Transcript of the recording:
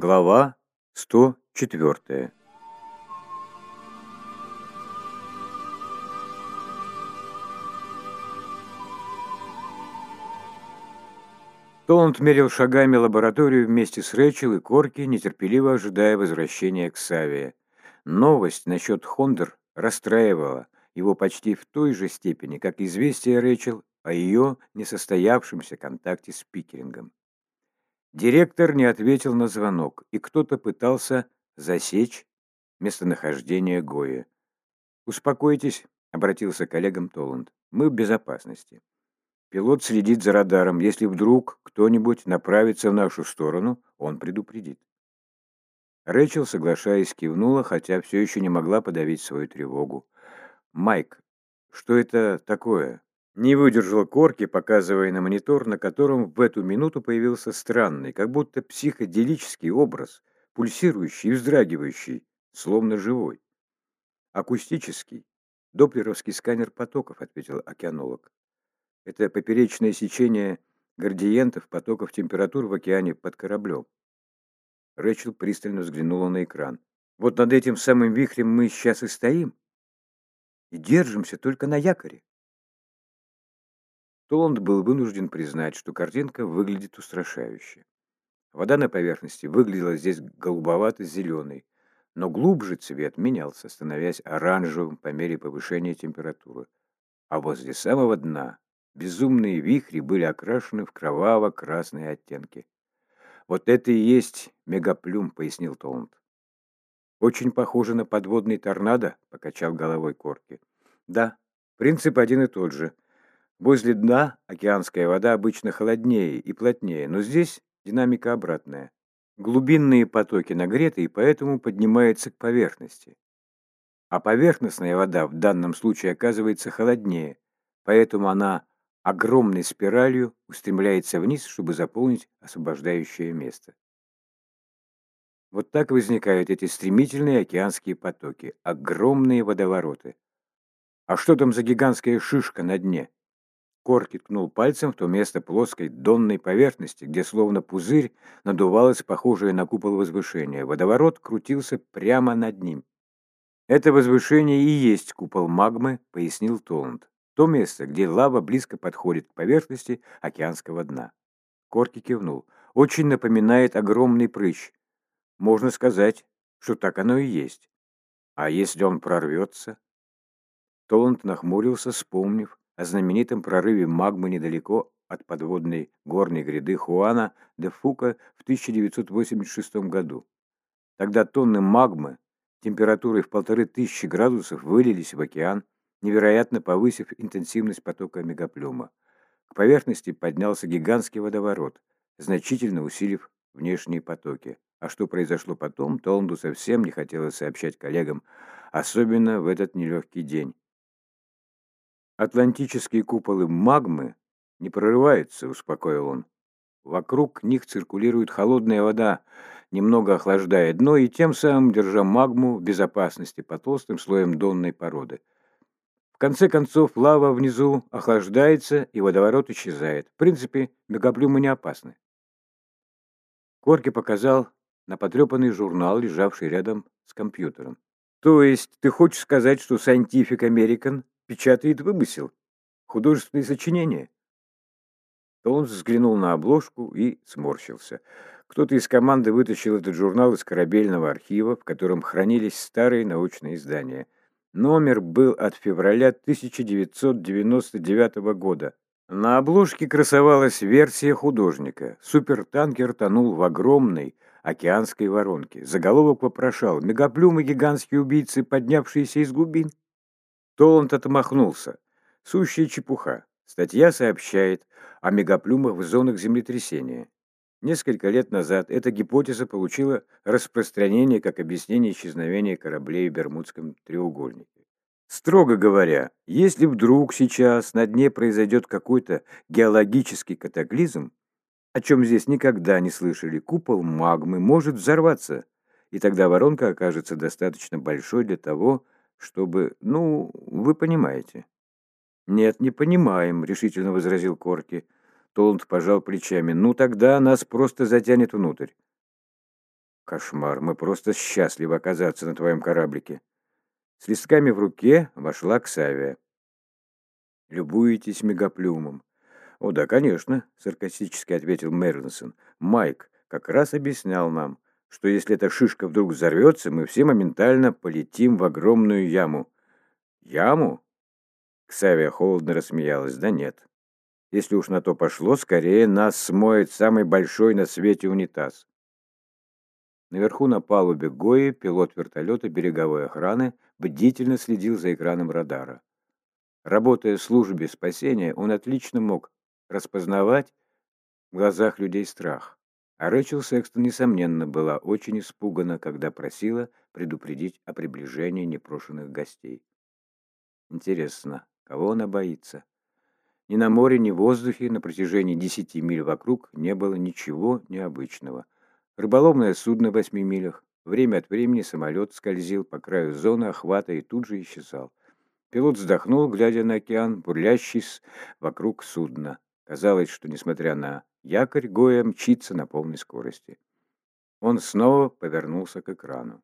Глава 104 Толанд мерил шагами лабораторию вместе с Рэчел и Корки, нетерпеливо ожидая возвращения к Саве. Новость насчет Хондер расстраивала его почти в той же степени, как известие Рэчел о ее несостоявшемся контакте с Пикерингом. Директор не ответил на звонок, и кто-то пытался засечь местонахождение Гоя. «Успокойтесь», — обратился к коллегам Толланд. «Мы в безопасности. Пилот следит за радаром. Если вдруг кто-нибудь направится в нашу сторону, он предупредит». Рэчел, соглашаясь, кивнула, хотя все еще не могла подавить свою тревогу. «Майк, что это такое?» Не выдержал Корки, показывая на монитор, на котором в эту минуту появился странный, как будто психоделический образ, пульсирующий и вздрагивающий, словно живой. «Акустический. Доплеровский сканер потоков», — ответил океанолог. «Это поперечное сечение градиентов потоков температур в океане под кораблем». Рэчел пристально взглянула на экран. «Вот над этим самым вихрем мы сейчас и стоим. И держимся только на якоре. Толанд был вынужден признать, что картинка выглядит устрашающе. Вода на поверхности выглядела здесь голубовато-зеленой, но глубже цвет менялся, становясь оранжевым по мере повышения температуры. А возле самого дна безумные вихри были окрашены в кроваво-красные оттенки. «Вот это и есть мегаплюм», — пояснил Толанд. «Очень похоже на подводный торнадо», — покачал головой Корки. «Да, принцип один и тот же — Возле дна океанская вода обычно холоднее и плотнее, но здесь динамика обратная. Глубинные потоки нагреты и поэтому поднимаются к поверхности. А поверхностная вода в данном случае оказывается холоднее, поэтому она огромной спиралью устремляется вниз, чтобы заполнить освобождающее место. Вот так возникают эти стремительные океанские потоки, огромные водовороты. А что там за гигантская шишка на дне? Корки ткнул пальцем в то место плоской донной поверхности, где словно пузырь надувалось похожее на купол возвышения. Водоворот крутился прямо над ним. «Это возвышение и есть купол магмы», — пояснил Толанд. «То место, где лава близко подходит к поверхности океанского дна». Корки кивнул. «Очень напоминает огромный прыщ. Можно сказать, что так оно и есть. А если он прорвется?» Толанд нахмурился, вспомнив, о знаменитом прорыве магмы недалеко от подводной горной гряды Хуана де Фука в 1986 году. Тогда тонны магмы температурой в полторы тысячи градусов вылились в океан, невероятно повысив интенсивность потока мегаплюма. К поверхности поднялся гигантский водоворот, значительно усилив внешние потоки. А что произошло потом, Толнду совсем не хотелось сообщать коллегам, особенно в этот нелегкий день. Атлантические куполы магмы не прорываются, успокоил он. Вокруг них циркулирует холодная вода, немного охлаждая дно и тем самым держа магму в безопасности по толстым слоям донной породы. В конце концов, лава внизу охлаждается, и водоворот исчезает. В принципе, мегаплюмы не опасны. Корки показал на потрепанный журнал, лежавший рядом с компьютером. То есть ты хочешь сказать, что Scientific American печатает вымысел, художественные сочинения. То он взглянул на обложку и сморщился. Кто-то из команды вытащил этот журнал из корабельного архива, в котором хранились старые научные издания. Номер был от февраля 1999 года. На обложке красовалась версия художника. Супертанкер тонул в огромной океанской воронке. Заголовок вопрошал «Мегаплюмы гигантские убийцы, поднявшиеся из глубин». Толанд отмахнулся. Сущая чепуха. Статья сообщает о мегаплюмах в зонах землетрясения. Несколько лет назад эта гипотеза получила распространение как объяснение исчезновения кораблей в Бермудском треугольнике. Строго говоря, если вдруг сейчас на дне произойдет какой-то геологический катаклизм, о чем здесь никогда не слышали, купол магмы может взорваться, и тогда воронка окажется достаточно большой для того, чтобы... Ну, вы понимаете». «Нет, не понимаем», — решительно возразил Корки. Толанд пожал плечами. «Ну, тогда нас просто затянет внутрь». Кошмар, мы просто счастливы оказаться на твоем кораблике. С листками в руке вошла Ксавия. Любуетесь мегаплюмом. О, да, конечно, саркастически ответил Мерлинсон. Майк как раз объяснял нам, что если эта шишка вдруг взорвется, мы все моментально полетим в огромную яму. Яму? Ксавия холодно рассмеялась. Да нет. Если уж на то пошло, скорее нас смоет самый большой на свете унитаз. Наверху на палубе Гои пилот вертолета береговой охраны бдительно следил за экраном радара. Работая в службе спасения, он отлично мог распознавать в глазах людей страх. А Рэчел Секстон, несомненно, была очень испугана, когда просила предупредить о приближении непрошенных гостей. Интересно, кого она боится? Ни на море, ни в воздухе на протяжении десяти миль вокруг не было ничего необычного – Рыболовное судно в восьми милях. Время от времени самолет скользил по краю зоны охвата и тут же исчезал. Пилот вздохнул, глядя на океан, бурлящий вокруг судна. Казалось, что, несмотря на якорь, Гоя мчится на полной скорости. Он снова повернулся к экрану.